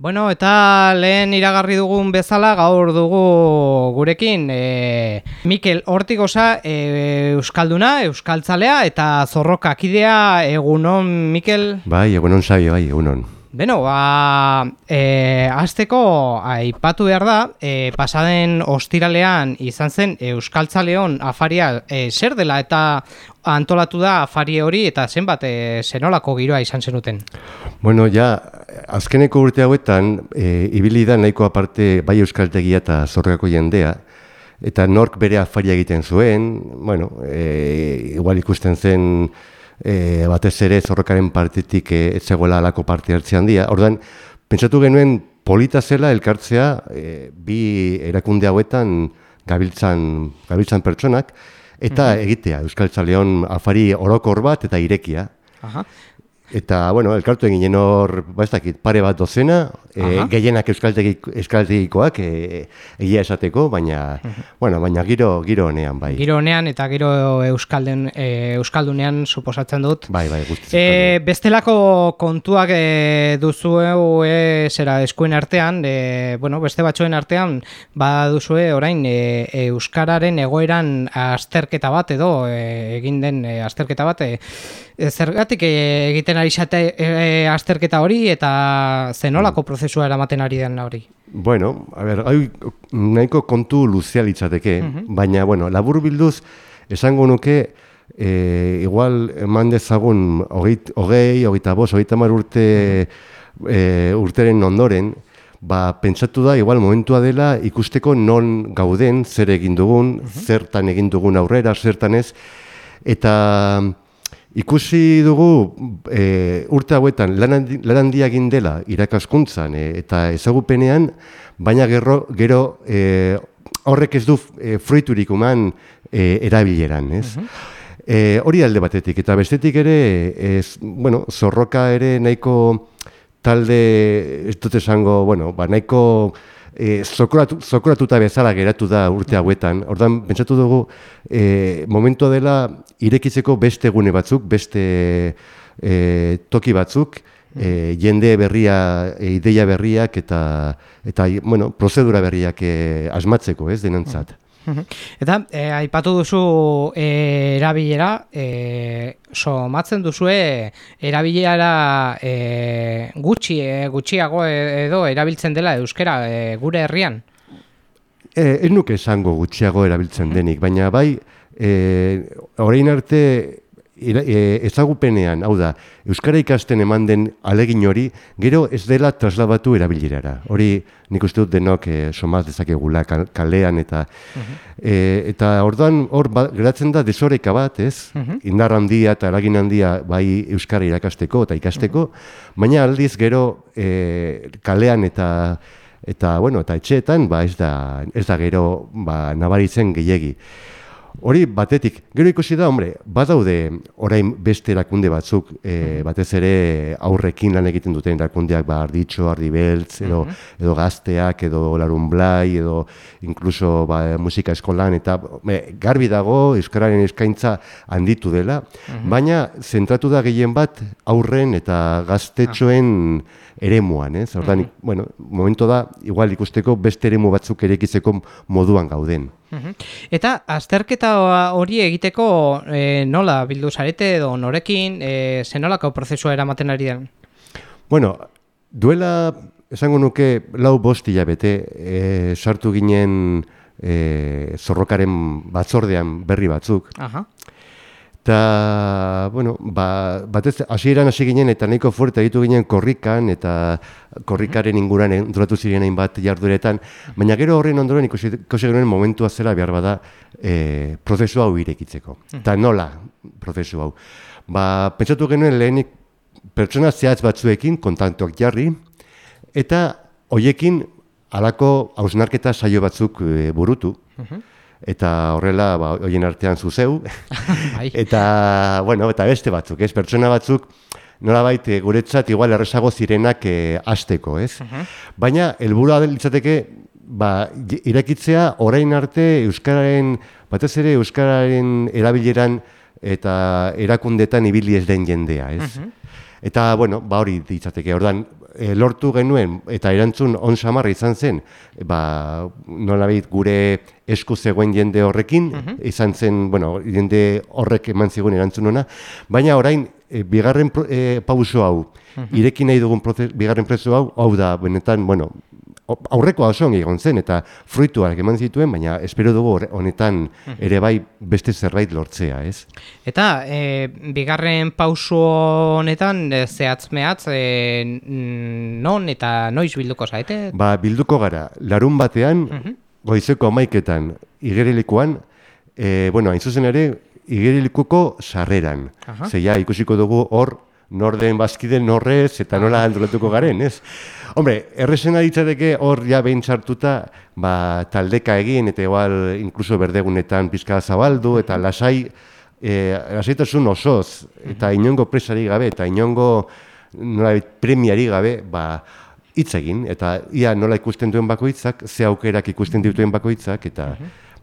Bueno, eta lehen iragarri dugun bezala gaur dugu gurekin e, Mikel Hortigosa e, Euskalduna, Euskaltzalea eta Zorrokakidea egunon Mikel? Bai, egunon saio, bai, egunon. Beno, ba, e, azteko aipatu behar da, e, pasaden ostiralean izan zen Euskaltzaleon afaria e, zer dela eta antolatu da afari hori eta zenbat e, zenolako giroa izan zenuten? Bueno, ja, azkeneko urte hauetan, e, ibili da nahiko aparte bai Euskaltegia eta zorreako jendea, eta nork bere afaria egiten zuen, bueno, e, igual ikusten zen e, batez ere zorrokaren partitik e, ez zegoela alako parte hartzean handia. Ordan pentsatu genuen polita zela elkartzea e, bi erakunde hauetan gabiltzan, gabiltzan pertsonak, eta mhm. egitea, Euskal Txaleon afari orokor bat eta irekia. Aha. Eta, bueno, elkartu egin hor, ba ez dakit, pare bat dozena, e, gehienak euskaltegikoak e, egia esateko, baina, bueno, baina giro, giro honean, bai. Giro honean eta giro euskalden, e, euskaldunean suposatzen dut. Bai, bai, guztiz. E, bestelako kontuak e, duzue e, zera eskuen artean, e, bueno, beste batzuen artean, ba duzue orain e, euskararen egoeran azterketa bat edo, e, egin den e, azterketa bat, e, zergatik egiten ari xate e, azterketa hori eta zenolako prozesua eramaten ari den hori? Bueno, a ver, hai nahiko kontu luzea litzateke, baina, bueno, labur bilduz, esango nuke, e, igual eman dezagun hogei, hogeita bos, hogeita mar urte e, urteren ondoren, ba, pentsatu da, igual momentua dela ikusteko non gauden, zer egin dugun, zertan egin dugun aurrera, zertan ez, eta... Ikusi dugu e, urte hauetan lan handia egin dela irakaskuntzan e, eta ezagupenean, baina gero, gero e, horrek ez du e, fruiturik uman e, erabileran, ez? e, hori alde batetik, eta bestetik ere, ez, bueno, zorroka ere nahiko talde, ez dut esango, bueno, ba, nahiko e, zokoratuta bezala geratu da urte hauetan. Ordan pentsatu dugu e, momentu dela irekitzeko beste gune batzuk, beste e, toki batzuk, e, jende berria, e, ideia berriak eta eta bueno, prozedura berriak e, asmatzeko, ez denantzat. Eta e, aipatu duzu e, erabilera, e, somatzen duzue erabilera e, gutxi, e, gutxiago edo erabiltzen dela euskera e, gure herrian? E, ez nuke esango gutxiago erabiltzen denik, baina bai, e, orain arte ezagupenean, hau da, Euskara ikasten eman den alegin hori, gero ez dela traslabatu erabilirara. Hori nik uste dut denok e, somaz dezakegula kalean eta e, eta orduan hor ba, geratzen da desoreka bat, ez? Indar handia eta eragin handia bai Euskara irakasteko eta ikasteko, baina aldiz gero e, kalean eta eta bueno, eta etxeetan ba ez da ez da gero ba nabaritzen gehiegi. Hori batetik, gero ikusi da, hombre, badaude orain beste erakunde batzuk, e, batez ere aurrekin lan egiten duten erakundeak, ba, arditxo, ardibeltz, edo, edo gazteak, edo larun blai, edo inkluso ba, musika eskolan, eta garbi dago, Euskararen eskaintza handitu dela, baina zentratu da gehien bat aurren eta gaztetxoen eremuan, ez? Ordan, bueno, momento da, igual ikusteko beste eremu batzuk erekitzeko moduan gauden. Eta azterketa hori egiteko e, nola bildu zarete edo norekin e, zenolako prozesua eramaten ari den? Bueno, duela esango nuke lau bosti bete e, sartu ginen e, zorrokaren batzordean berri batzuk. Aha. Eta, bueno, ba, batez, hasieran hasi ginen eta nahiko fuerte egitu ginen korrikan eta korrikaren inguran entratu ziren hainbat jarduretan, baina gero horren ondoren ikusi, ikusi genuen momentua zela behar bada e, prozesu hau irekitzeko. Eta nola prozesu hau. Ba, pentsatu genuen lehenik pertsona zehatz batzuekin kontaktuak jarri, eta hoiekin alako hausnarketa saio batzuk e, burutu eta horrela ba hoien artean zuzeu bai. eta bueno eta beste batzuk ez? Pertsona batzuk nolabait eh, guretzat igual erresago zirenak e, hasteko ez? Baina helburua litzateke ba irekitzea orain arte euskararen batez ere euskararen erabileran eta erakundetan ibili ez den jendea ez? Eta bueno ba hori litzateke. Ordan e, lortu genuen eta erantzun on samarra izan zen, ba, nolabait gure esku zegoen jende horrekin, mhm. izan zen, bueno, jende horrek eman zigun erantzun ona, baina orain, e, bigarren e, pauso hau, mhm. irekin nahi dugun proces, bigarren preso hau, hau da, benetan, bueno, aurreko oso egon zen eta fruituak eman zituen, baina espero dugu honetan ere bai beste zerbait lortzea, ez? Eta e, bigarren pauso honetan e, zehatz mehatz e, non eta noiz bilduko zaite? Ba, bilduko gara, larun batean, goizeko amaiketan, igerilikoan, e, bueno, hain zuzen ere, igerilikuko sarreran. Zeia, ikusiko dugu hor, norden bazkiden norrez eta nola antolatuko garen, ez? Hombre, errezen aditzateke hor ja behin sartuta, ba, taldeka egin, eta igual, inkluso berdegunetan pizka zabaldu, eta lasai, e, lasaitasun osoz, eta inongo presari gabe, eta inongo nola, premiari gabe, ba, hitz egin, eta ia nola ikusten duen bakoitzak, ze aukerak ikusten dituen bakoitzak, eta,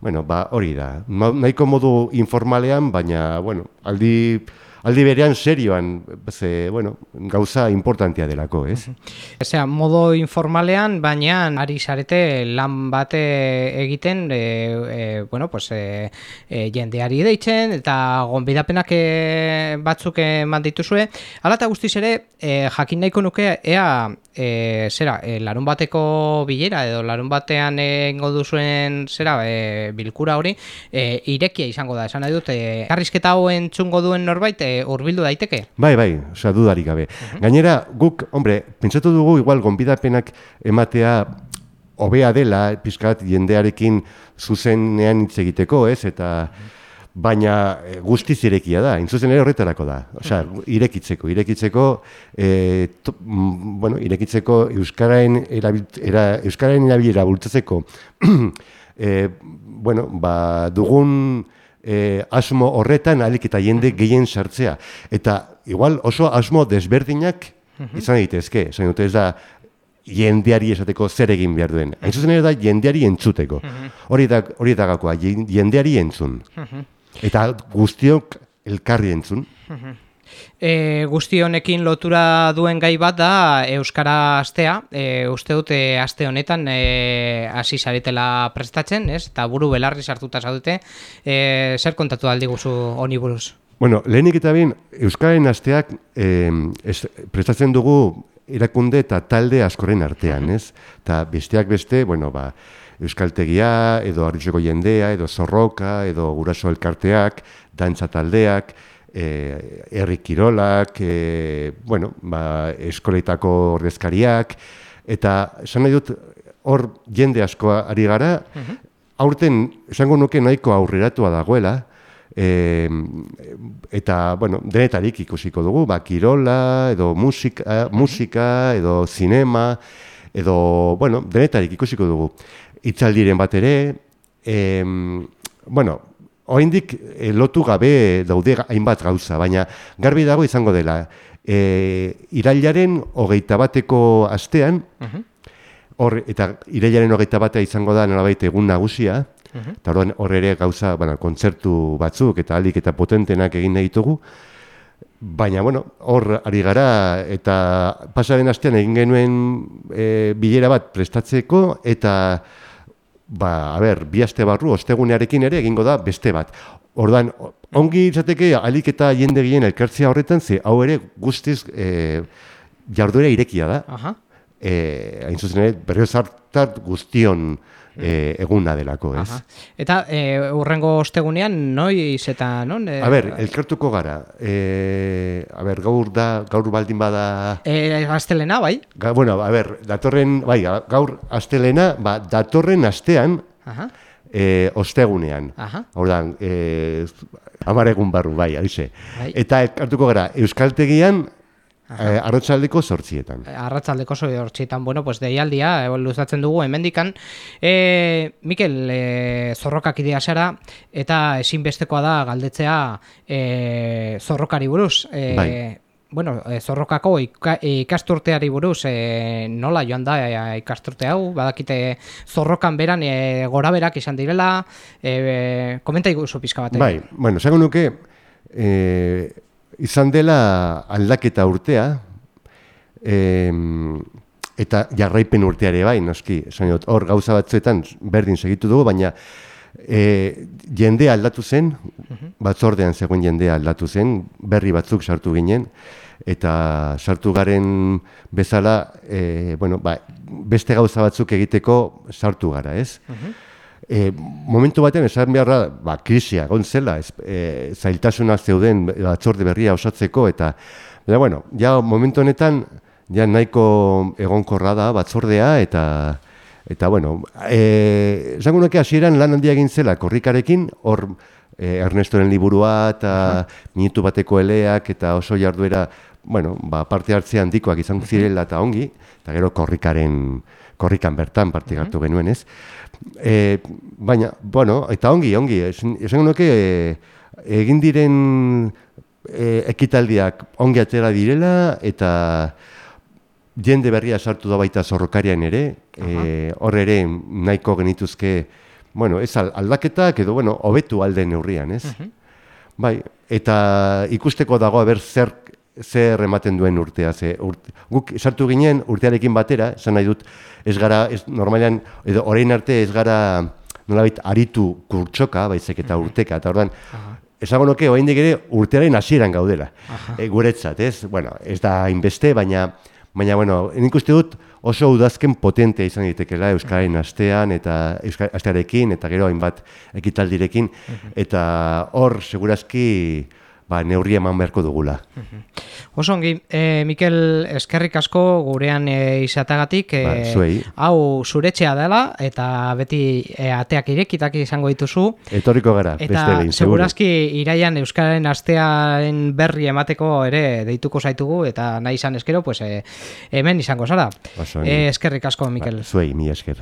bueno, ba, hori da. Nahiko modu informalean, baina, bueno, aldi aldi berean serioan, ze, bueno, gauza importantea delako, ez? Ezea, modo informalean, baina ari zarete lan bate egiten, e, e, bueno, pues, e, e, jendeari deitzen, eta gonbidapenak e, batzuk eman dituzue. Hala eta guztiz ere, e, jakin nahiko nuke, ea, e, zera, e, larun bateko bilera, edo larun batean egingo duzuen, zera, e, bilkura hori, e, irekia izango da, esan nahi dut, e, garrizketa hauen txungo duen norbait, e, hurbildu daiteke? Bai, bai, osea, dudarik gabe. Gainera, guk, hombre, pentsatu dugu igual gonbidapenak ematea hobea dela, pizkat jendearekin zuzenean hitz egiteko, ez? Eta baina e, guztiz irekia da, intzuzen ere horretarako da. Osea, irekitzeko, irekitzeko e, bueno, irekitzeko euskaraen era, euskaraen erabilera bultzatzeko e, bueno, ba, dugun e, asmo horretan alik eta jende gehien sartzea. Eta igual oso asmo desberdinak izan daitezke, zain dute ez da jendeari esateko zer egin behar duen. Hain zuzen ere da jendeari entzuteko. Hori da, hori da gakoa, jendeari entzun. Eta guztiok elkarri entzun. E, guzti honekin lotura duen gai bat da Euskara astea, e, uste dute aste honetan e, hasi zaretela prestatzen, ez? eta buru belarri sartuta zaudete, e, zer kontatu aldi guzu honi buruz? Bueno, lehenik eta bin, Euskararen asteak e, prestatzen dugu irakunde eta talde askoren artean, ez? Eta besteak beste, bueno, ba, Euskaltegia, edo Arritxeko jendea, edo Zorroka, edo Guraso elkarteak, dantza taldeak, eh herri kirolak, e, bueno, ba, eskoletako ordezkariak eta esan nahi dut hor jende asko ari gara. Mhm. Aurten esango nuke nahiko aurreratua dagoela. E, eta, bueno, denetarik ikusiko dugu, ba, kirola, edo musika, mhm. musika, edo zinema, edo, bueno, denetarik ikusiko dugu. Itzaldiren bat ere, e, bueno, Oindik e, lotu gabe daude hainbat gauza, baina garbi dago izango dela. E, irailaren hogeita bateko astean, uh hor, eta irailaren hogeita batea izango da nolabait egun nagusia, eta uh hor ere gauza, bueno, kontzertu batzuk eta alik eta potentenak egin nahi ditugu, Baina, bueno, hor ari gara eta pasaren astean egin genuen e, bilera bat prestatzeko eta ba, a ber, bi aste barru, ostegunearekin ere egingo da beste bat. Ordan ongi izateke alik eta jende gehien elkartzea horretan, ze hau ere guztiz e, jarduera irekia da. Aha. E, hain zuzen ere, berreo zartat guztion e, eguna delako, ez? Aha. Eta e, urrengo ostegunean, noiz eta non? E, a ber, elkartuko gara. E, a ber, gaur da, gaur baldin bada... E, astelena, bai? Ga, bueno, a ber, datorren, bai, gaur astelena, ba, datorren astean, Aha. E, ostegunean. Hordan, e, amaregun barru, bai, haize. Bai. Eta elkartuko gara, Euskaltegian, Eh, arratsaldeko sortzietan. Eh, arratsaldeko sortzietan, bueno, pues deialdia, eh, luzatzen dugu, hemendikan. E, Mikel, e, zorrokak idea zara, eta ezinbestekoa da galdetzea e, zorrokari buruz. E, bai. Bueno, e, zorrokako ikasturteari buruz, e, nola joan da e, ikasturte hau, badakite zorrokan beran e, gora berak izan direla, e, komenta iguzu pizka bat. Bai, bueno, segun nuke, e, izan dela aldaketa urtea, e, eta jarraipen urteare bai, noski, esan dut, hor gauza batzuetan berdin segitu dugu, baina e, jendea aldatu zen, batzordean zegoen jendea aldatu zen, berri batzuk sartu ginen, eta sartu garen bezala, e, bueno, ba, beste gauza batzuk egiteko sartu gara, ez? E, momentu batean esan beharra, ba, krisia, gontzela, ez, e, zailtasunak zeuden batzorde berria osatzeko, eta, eta bueno, ja momentu honetan, ja nahiko egonkorra da batzordea, eta, eta bueno, e, esango nuke hasieran lan handia egin zela korrikarekin, hor e, Ernestoren liburua eta minutu bateko eleak eta oso jarduera, bueno, ba, parte hartzea handikoak izan zirela eta ongi, eta gero korrikaren, korrikan bertan parte hartu genuen ez. E, baina, bueno, eta ongi, ongi, esan, esango nuke e, egin diren e, ekitaldiak ongi atera direla eta jende berria sartu da baita zorrokarian ere, e, hor ere nahiko genituzke, bueno, ez aldaketak edo, bueno, hobetu alde neurrian, ez? Bai, eta ikusteko dago ber zer zer ematen duen urtea, ze guk sartu ginen urtearekin batera, esan nahi dut, ez gara, ez, normalean, edo orain arte ez gara nolabait aritu kurtsoka, baizik eta urteka, eta ordan, esango nuke, orain ere urtearen hasieran gaudela, e, guretzat, ez? Bueno, ez da inbeste, baina, Baina, bueno, nik uste dut oso udazken potentea izan ditekela Euskaren astean eta astearekin eta gero hainbat ekitaldirekin. Eta hor segurazki ba, neurri eman beharko dugula. Oso ongi, e, Mikel eskerrik asko gurean e, izatagatik, e, ba, hau zuretxea dela eta beti e, ateak irekitak izango dituzu. Etorriko gara, eta beste behin, segurazki iraian Euskararen astearen berri emateko ere deituko zaitugu eta nahi izan eskero, pues, e, hemen izango zara. Ba, e, eskerrik asko, Mikel. Ba, zuei, mi esker.